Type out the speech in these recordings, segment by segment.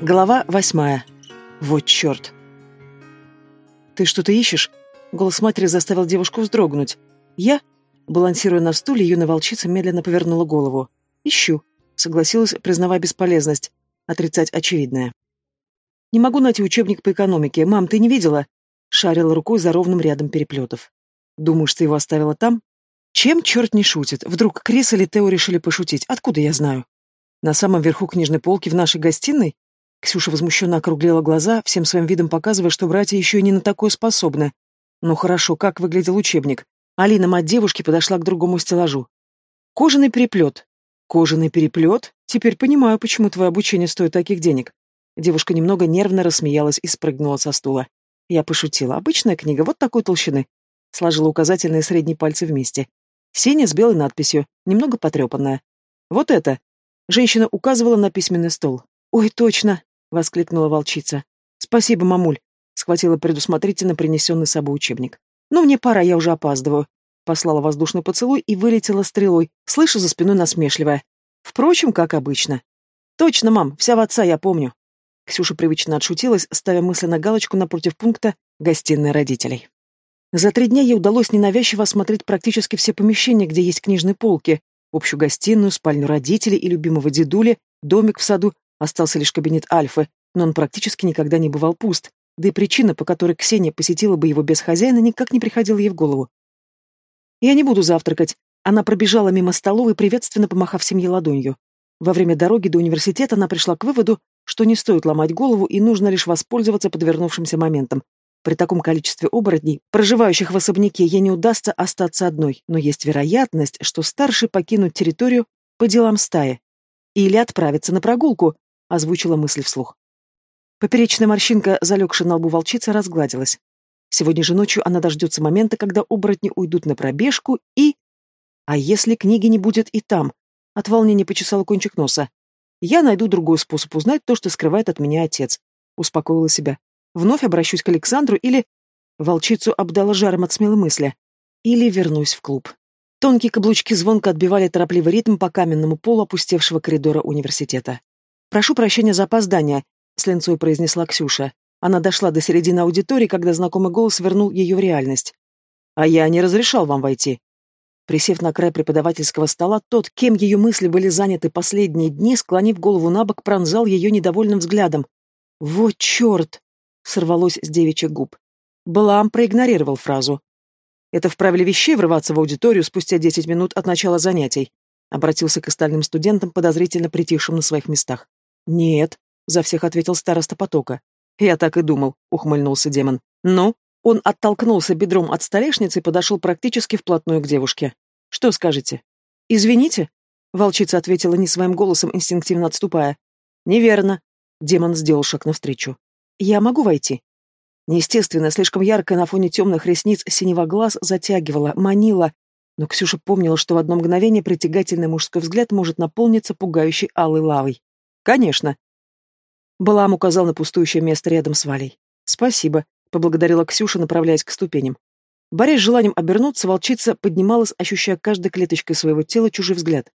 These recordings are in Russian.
Глава восьмая. Вот черт. «Ты что-то ищешь?» Голос матери заставил девушку вздрогнуть. «Я?» Балансируя на стуле, юная волчица медленно повернула голову. «Ищу», — согласилась, признавая бесполезность. Отрицать очевидное. «Не могу найти учебник по экономике. Мам, ты не видела?» Шарила рукой за ровным рядом переплетов. «Думаешь, ты его оставила там?» «Чем черт не шутит? Вдруг Крис или Тео решили пошутить? Откуда я знаю?» «На самом верху книжной полки в нашей гостиной?» Ксюша возмущенно округлила глаза, всем своим видом показывая, что братья еще и не на такое способны. Ну хорошо, как выглядел учебник? Алина, мать девушки, подошла к другому стеллажу. Кожаный переплет. Кожаный переплет? Теперь понимаю, почему твое обучение стоит таких денег. Девушка немного нервно рассмеялась и спрыгнула со стула. Я пошутила. Обычная книга, вот такой толщины. Сложила указательные и средние пальцы вместе. Синяя с белой надписью, немного потрепанная. Вот это. Женщина указывала на письменный стол. Ой, точно. — воскликнула волчица. «Спасибо, мамуль», — схватила предусмотрительно принесенный с собой учебник. «Но мне пора, я уже опаздываю», — послала воздушный поцелуй и вылетела стрелой, слыша за спиной насмешливая. Впрочем, как обычно. «Точно, мам, вся в отца, я помню». Ксюша привычно отшутилась, ставя мысленно галочку напротив пункта «Гостиная родителей». За три дня ей удалось ненавязчиво осмотреть практически все помещения, где есть книжные полки, общую гостиную, спальню родителей и любимого дедули, домик в саду, Остался лишь кабинет Альфы, но он практически никогда не бывал пуст, да и причина, по которой Ксения посетила бы его без хозяина, никак не приходила ей в голову. «Я не буду завтракать». Она пробежала мимо столовой, приветственно помахав семье ладонью. Во время дороги до университета она пришла к выводу, что не стоит ломать голову и нужно лишь воспользоваться подвернувшимся моментом. При таком количестве оборотней, проживающих в особняке, ей не удастся остаться одной, но есть вероятность, что старший покинут территорию по делам стаи. Или отправиться на прогулку, озвучила мысль вслух. Поперечная морщинка, залегшая на лбу волчицы, разгладилась. Сегодня же ночью она дождется момента, когда оборотни уйдут на пробежку и... А если книги не будет и там? От волнения почесала кончик носа. Я найду другой способ узнать то, что скрывает от меня отец. Успокоила себя. Вновь обращусь к Александру или... Волчицу обдала жаром от смелой мысли. Или вернусь в клуб. Тонкие каблучки звонко отбивали торопливый ритм по каменному полу опустевшего коридора университета. «Прошу прощения за опоздание», — с линцой произнесла Ксюша. Она дошла до середины аудитории, когда знакомый голос вернул ее в реальность. «А я не разрешал вам войти». Присев на край преподавательского стола, тот, кем ее мысли были заняты последние дни, склонив голову на бок, пронзал ее недовольным взглядом. «Вот черт!» — сорвалось с девичьих губ. Балаам проигнорировал фразу. «Это в правиле вещей врываться в аудиторию спустя десять минут от начала занятий», — обратился к остальным студентам, подозрительно притихшим на своих местах. «Нет», — за всех ответил староста потока. «Я так и думал», — ухмыльнулся демон. «Ну?» Он оттолкнулся бедром от столешницы и подошел практически вплотную к девушке. «Что скажете?» «Извините?» — волчица ответила не своим голосом, инстинктивно отступая. «Неверно». Демон сделал шаг навстречу. «Я могу войти?» Неестественно, слишком яркое на фоне темных ресниц синего глаз затягивала, манила, но Ксюша помнила, что в одно мгновение притягательный мужской взгляд может наполниться пугающей алой лавой. «Конечно». Балам указал на пустующее место рядом с Валей. «Спасибо», — поблагодарила Ксюша, направляясь к ступеням. Борясь желанием обернуться, волчица поднималась, ощущая каждой клеточкой своего тела чужой взгляд.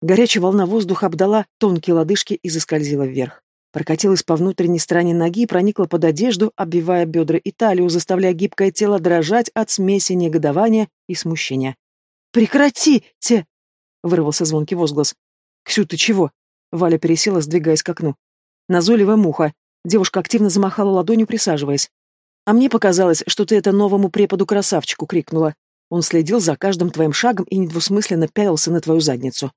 Горячая волна воздуха обдала тонкие лодыжки и заскользила вверх. Прокатилась по внутренней стороне ноги и проникла под одежду, обвивая бедра и талию, заставляя гибкое тело дрожать от смеси негодования и смущения. «Прекратите!» — вырвался звонкий возглас. «Ксю, ты чего?» Валя пересела, сдвигаясь к окну. Назойливая муха. Девушка активно замахала ладонью, присаживаясь. «А мне показалось, что ты это новому преподу-красавчику крикнула. Он следил за каждым твоим шагом и недвусмысленно пялился на твою задницу».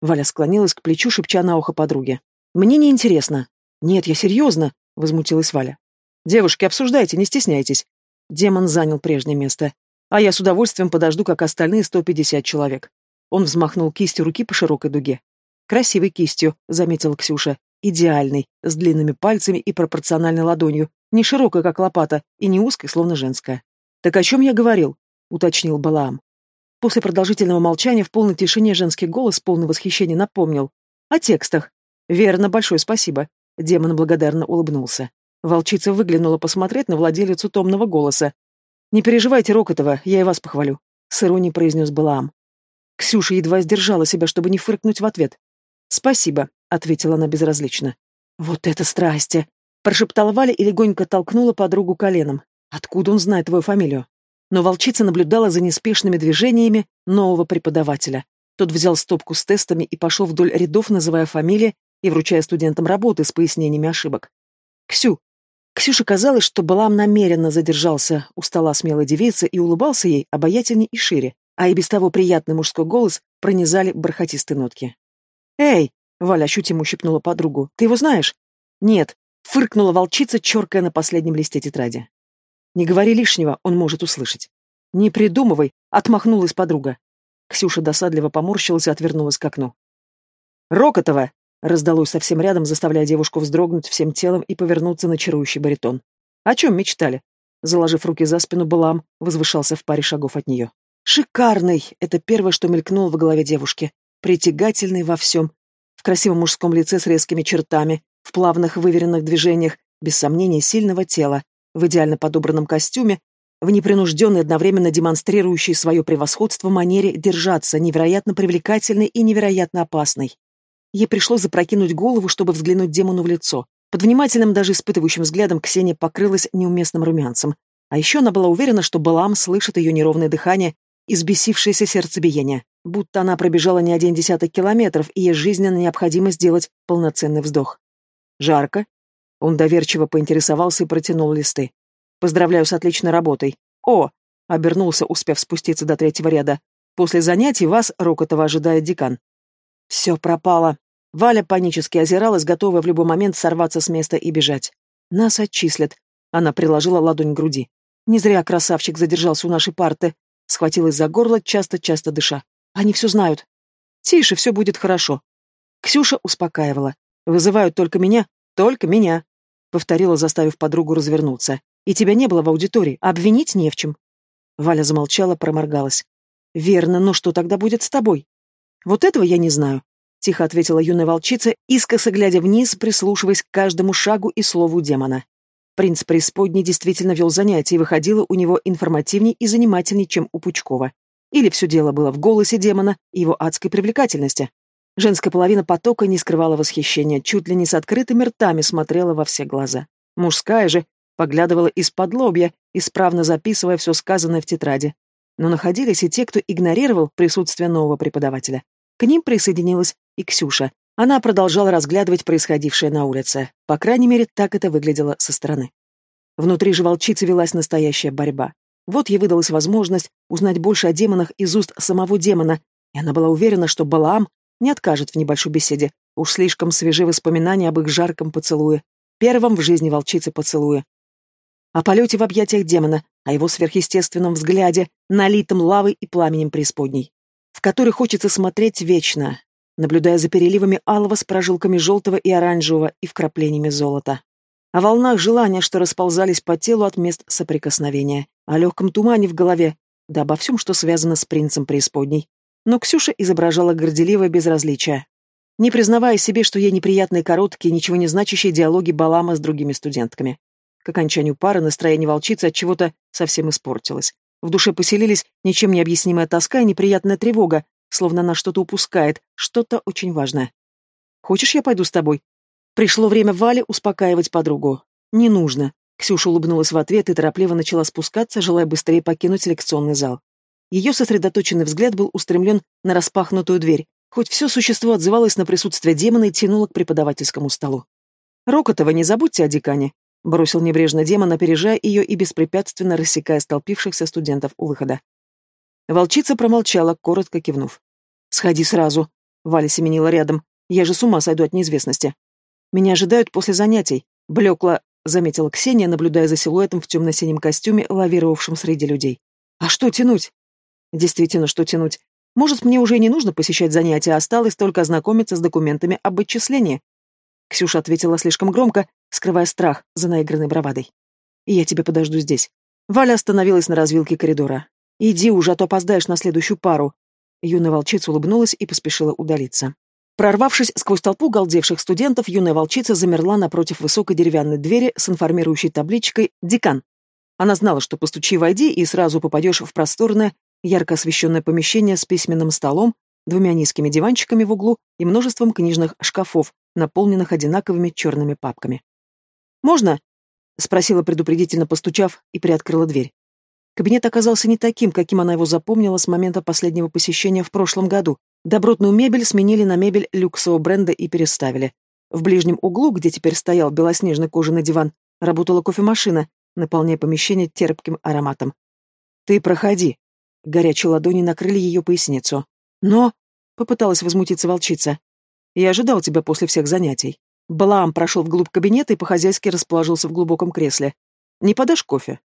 Валя склонилась к плечу, шепча на ухо подруге. «Мне не интересно». «Нет, я серьезно», — возмутилась Валя. «Девушки, обсуждайте, не стесняйтесь». Демон занял прежнее место. «А я с удовольствием подожду, как остальные сто пятьдесят человек». Он взмахнул кистью руки по широкой дуге. Красивой кистью, заметила Ксюша. Идеальной, с длинными пальцами и пропорциональной ладонью, не широкой, как лопата, и не узкой, словно женская. «Так о чем я говорил?» — уточнил Балаам. После продолжительного молчания в полной тишине женский голос, полный восхищения, напомнил. «О текстах». «Верно, большое спасибо». Демон благодарно улыбнулся. Волчица выглянула посмотреть на владелицу томного голоса. «Не переживайте, Рокотова, я и вас похвалю», — с иронией произнес Балаам. Ксюша едва сдержала себя, чтобы не фыркнуть в ответ. «Спасибо», — ответила она безразлично. «Вот это страсти!» — прошептала Валя и легонько толкнула подругу коленом. «Откуда он знает твою фамилию?» Но волчица наблюдала за неспешными движениями нового преподавателя. Тот взял стопку с тестами и пошел вдоль рядов, называя фамилии и вручая студентам работы с пояснениями ошибок. «Ксю!» Ксюше казалось, что Балам намеренно задержался у стола смелой девицы и улыбался ей обаятельней и шире, а и без того приятный мужской голос пронизали бархатистые нотки. «Эй!» — Валя ощутимо ущипнула подругу. «Ты его знаешь?» «Нет», — фыркнула волчица, черкая на последнем листе тетради. «Не говори лишнего, он может услышать». «Не придумывай», — отмахнулась подруга. Ксюша досадливо поморщилась и отвернулась к окну. «Рокотова!» — раздалось совсем рядом, заставляя девушку вздрогнуть всем телом и повернуться на чарующий баритон. «О чем мечтали?» Заложив руки за спину, Балам возвышался в паре шагов от нее. «Шикарный!» — это первое, что мелькнуло в голове девушки. Притягательный во всем. В красивом мужском лице с резкими чертами, в плавных выверенных движениях, без сомнения сильного тела, в идеально подобранном костюме, в непринужденной, одновременно демонстрирующей свое превосходство манере держаться, невероятно привлекательной и невероятно опасной. Ей пришлось запрокинуть голову, чтобы взглянуть демону в лицо. Под внимательным, даже испытывающим взглядом Ксения покрылась неуместным румянцем. А еще она была уверена, что Балам слышит ее неровное дыхание избесившееся сердцебиение, будто она пробежала не один десяток километров, и ей жизненно необходимо сделать полноценный вздох. «Жарко?» Он доверчиво поинтересовался и протянул листы. «Поздравляю с отличной работой. О!» — обернулся, успев спуститься до третьего ряда. «После занятий вас, Рокотова, ожидает декан». Все пропало. Валя панически озиралась, готовая в любой момент сорваться с места и бежать. «Нас отчислят». Она приложила ладонь к груди. «Не зря красавчик задержался у нашей парты. Схватилась за горло, часто-часто дыша. Они все знают. Тише, все будет хорошо. Ксюша успокаивала. Вызывают только меня, только меня. Повторила, заставив подругу развернуться. И тебя не было в аудитории, обвинить не в чем. Валя замолчала, проморгалась. Верно, но что тогда будет с тобой? Вот этого я не знаю. Тихо ответила юная волчица, искоса глядя вниз, прислушиваясь к каждому шагу и слову демона. Принц преисподней действительно вел занятия, и выходило у него информативней и занимательней, чем у Пучкова. Или все дело было в голосе демона и его адской привлекательности. Женская половина потока не скрывала восхищения, чуть ли не с открытыми ртами смотрела во все глаза. Мужская же поглядывала из-под лобья, исправно записывая все сказанное в тетради. Но находились и те, кто игнорировал присутствие нового преподавателя. К ним присоединилась и Ксюша, она продолжала разглядывать происходившее на улице. По крайней мере, так это выглядело со стороны. Внутри же волчицы велась настоящая борьба. Вот ей выдалась возможность узнать больше о демонах из уст самого демона, и она была уверена, что Балаам не откажет в небольшой беседе. Уж слишком свежи воспоминания об их жарком поцелуе. Первом в жизни волчицы поцелуя. О полете в объятиях демона, о его сверхъестественном взгляде, налитом лавой и пламенем преисподней, в который хочется смотреть вечно, наблюдая за переливами алого с прожилками желтого и оранжевого и вкраплениями золота. О волнах желания, что расползались по телу от мест соприкосновения, о легком тумане в голове, да обо всем, что связано с принцем преисподней. Но Ксюша изображала горделивое безразличие, не признавая себе, что ей неприятные короткие, ничего не значащие диалоги Балама с другими студентками. К окончанию пары настроение волчицы от чего-то совсем испортилось. В душе поселились ничем не объяснимая тоска и неприятная тревога, словно она что-то упускает, что-то очень важное. «Хочешь, я пойду с тобой?» Пришло время Вале успокаивать подругу. «Не нужно». Ксюша улыбнулась в ответ и торопливо начала спускаться, желая быстрее покинуть лекционный зал. Ее сосредоточенный взгляд был устремлен на распахнутую дверь, хоть все существо отзывалось на присутствие демона и тянуло к преподавательскому столу. «Рокотова, не забудьте о декане», — бросил небрежно демон, опережая ее и беспрепятственно рассекая столпившихся студентов у выхода. Волчица промолчала, коротко кивнув. «Сходи сразу», — Валя семенила рядом. «Я же с ума сойду от неизвестности». «Меня ожидают после занятий», — блекло заметила Ксения, наблюдая за силуэтом в темно-синем костюме, лавировавшим среди людей. «А что тянуть?» «Действительно, что тянуть? Может, мне уже и не нужно посещать занятия, а осталось только ознакомиться с документами об отчислении?» Ксюша ответила слишком громко, скрывая страх за наигранной бравадой. «Я тебя подожду здесь». Валя остановилась на развилке коридора. «Иди уже, а то опоздаешь на следующую пару». Юная волчица улыбнулась и поспешила удалиться. Прорвавшись сквозь толпу галдевших студентов, юная волчица замерла напротив высокой деревянной двери с информирующей табличкой «Декан». Она знала, что постучи войди и сразу попадешь в просторное, ярко освещенное помещение с письменным столом, двумя низкими диванчиками в углу и множеством книжных шкафов, наполненных одинаковыми черными папками. «Можно?» — спросила предупредительно, постучав, и приоткрыла дверь. Кабинет оказался не таким, каким она его запомнила с момента последнего посещения в прошлом году. Добротную мебель сменили на мебель люксового бренда и переставили. В ближнем углу, где теперь стоял белоснежный кожаный диван, работала кофемашина, наполняя помещение терпким ароматом. «Ты проходи». Горячие ладони накрыли ее поясницу. «Но...» — попыталась возмутиться волчица. «Я ожидал тебя после всех занятий». Балаам прошел вглубь кабинета и по-хозяйски расположился в глубоком кресле. «Не подашь кофе?»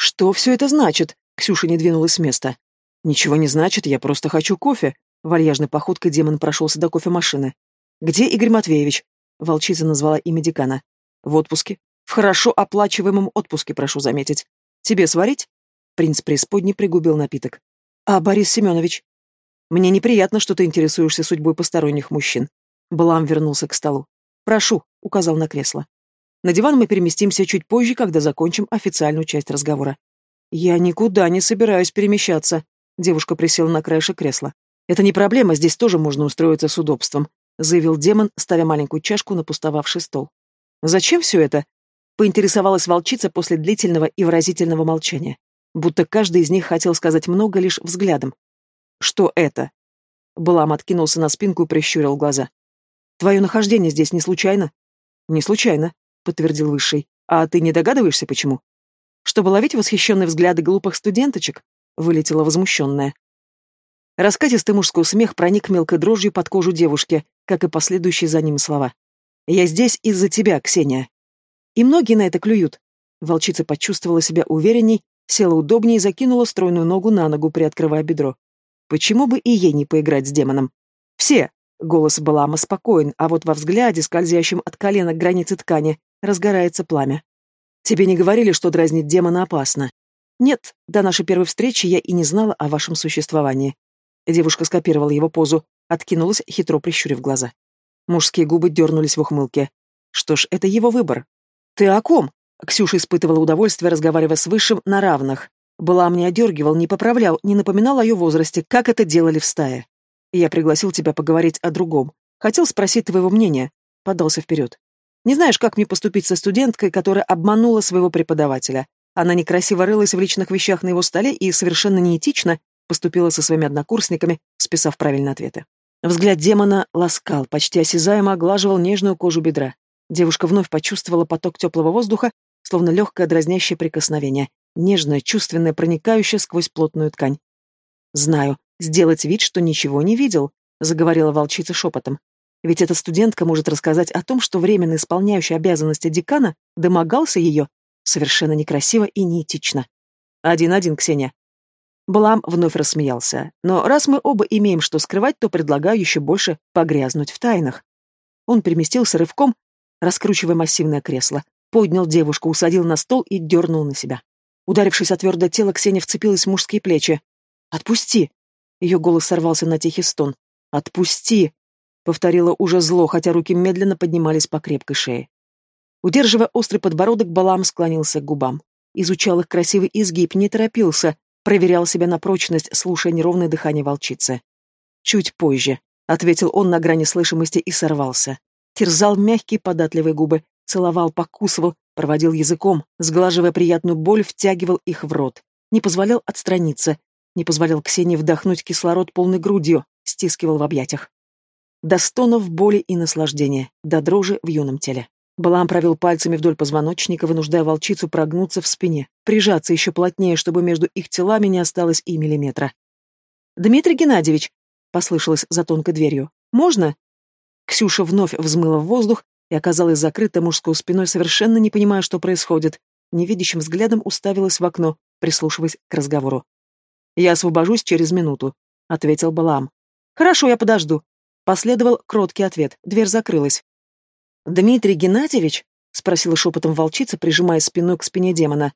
«Что все это значит?» Ксюша не двинулась с места. «Ничего не значит, я просто хочу кофе». Вальяжной походкой демон прошелся до кофемашины. «Где Игорь Матвеевич?» Волчица назвала имя декана. «В отпуске. В хорошо оплачиваемом отпуске, прошу заметить. Тебе сварить?» Принц преисподней пригубил напиток. «А Борис Семенович?» «Мне неприятно, что ты интересуешься судьбой посторонних мужчин». Балам вернулся к столу. «Прошу», — указал на кресло. На диван мы переместимся чуть позже, когда закончим официальную часть разговора. Я никуда не собираюсь перемещаться. Девушка присела на краешек кресла. Это не проблема, здесь тоже можно устроиться с удобством, заявил демон, ставя маленькую чашку на пустовавший стол. Зачем все это? Поинтересовалась волчица после длительного и выразительного молчания. Будто каждый из них хотел сказать много лишь взглядом. Что это? Балам откинулся на спинку и прищурил глаза. Твое нахождение здесь не случайно? Не случайно, подтвердил Высший. «А ты не догадываешься, почему?» «Чтобы ловить восхищенные взгляды глупых студенточек?» — вылетела возмущенная. Раскатистый мужской смех проник мелкой дрожью под кожу девушки, как и последующие за ним слова. «Я здесь из-за тебя, Ксения». И многие на это клюют. Волчица почувствовала себя уверенней, села удобнее и закинула стройную ногу на ногу, приоткрывая бедро. Почему бы и ей не поиграть с демоном? Все. Голос Балама спокоен, а вот во взгляде, скользящем от колена к границе ткани, разгорается пламя. Тебе не говорили, что дразнить демона опасно? Нет, до нашей первой встречи я и не знала о вашем существовании. Девушка скопировала его позу, откинулась, хитро прищурив глаза. Мужские губы дернулись в ухмылке. Что ж, это его выбор. Ты о ком? Ксюша испытывала удовольствие, разговаривая с Высшим на равных. Была мне одергивал, не поправлял, не напоминал о ее возрасте, как это делали в стае. Я пригласил тебя поговорить о другом. Хотел спросить твоего мнения. Подался вперед. Не знаешь, как мне поступить со студенткой, которая обманула своего преподавателя. Она некрасиво рылась в личных вещах на его столе и совершенно неэтично поступила со своими однокурсниками, списав правильные ответы. Взгляд демона ласкал, почти осязаемо оглаживал нежную кожу бедра. Девушка вновь почувствовала поток теплого воздуха, словно легкое дразнящее прикосновение, нежное, чувственное, проникающее сквозь плотную ткань. «Знаю, сделать вид, что ничего не видел», — заговорила волчица шепотом. Ведь эта студентка может рассказать о том, что временно исполняющий обязанности декана домогался ее совершенно некрасиво и неэтично. Один-один, Ксения. Блам вновь рассмеялся. Но раз мы оба имеем что скрывать, то предлагаю еще больше погрязнуть в тайнах. Он переместился рывком, раскручивая массивное кресло, поднял девушку, усадил на стол и дернул на себя. Ударившись о твердое тело, Ксения вцепилась в мужские плечи. «Отпусти!» Ее голос сорвался на тихий стон. «Отпусти!» повторила уже зло, хотя руки медленно поднимались по крепкой шее. Удерживая острый подбородок, Балам склонился к губам. Изучал их красивый изгиб, не торопился, проверял себя на прочность, слушая неровное дыхание волчицы. «Чуть позже», — ответил он на грани слышимости и сорвался. Терзал мягкие податливые губы, целовал, покусывал, проводил языком, сглаживая приятную боль, втягивал их в рот. Не позволял отстраниться, не позволял Ксении вдохнуть кислород полной грудью, стискивал в объятиях до стонов боли и наслаждения, до дрожи в юном теле. Балам провел пальцами вдоль позвоночника, вынуждая волчицу прогнуться в спине, прижаться еще плотнее, чтобы между их телами не осталось и миллиметра. «Дмитрий Геннадьевич!» — послышалось за тонкой дверью. «Можно?» Ксюша вновь взмыла в воздух и оказалась закрыта мужской спиной, совершенно не понимая, что происходит. Невидящим взглядом уставилась в окно, прислушиваясь к разговору. «Я освобожусь через минуту», — ответил Балам. «Хорошо, я подожду», Последовал кроткий ответ. Дверь закрылась. «Дмитрий Геннадьевич?» — спросила шепотом волчица, прижимая спиной к спине демона.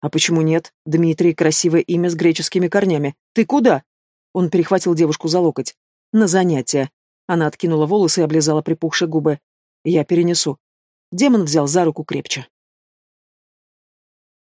«А почему нет? Дмитрий — красивое имя с греческими корнями. Ты куда?» Он перехватил девушку за локоть. «На занятия». Она откинула волосы и облизала припухшие губы. «Я перенесу». Демон взял за руку крепче.